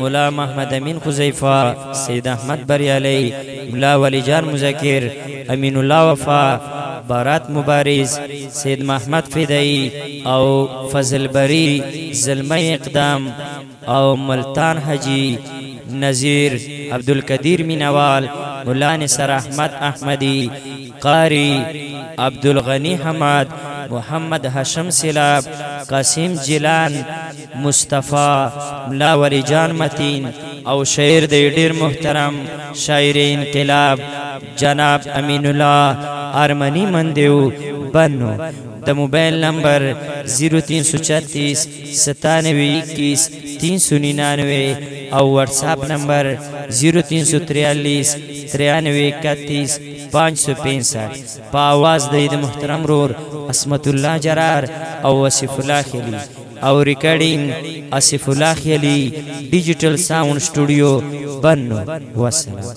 ملا محمد امین خزیفه سید احمد بریالی ملا ولی جان مذکر امین الله وفا بارات مبارز سید محمد فدایی او فضل بری زلمی اقدام او ملتان حجی نذیر عبدالقدیر مینوال مولا نصر احمد احمدی قاری عبدالغنی حماد محمد هاشم سیلاب قاسم جیلان مصطفی ملا ولی جان متین او شعر دی ډیر محترم شاعر انقلاب جناب امین الله ارمنی مندیو بنو د موبایل نمبر 0336 9721 399 او واتس اپ نمبر 0343 9331 565 په आवाज د محترم رور اسمت الله جرار او وصف الله خلی او ریکارډینګ اصف الله خیلی ډیجیټل ساوند سټوډیو بنو وسلام.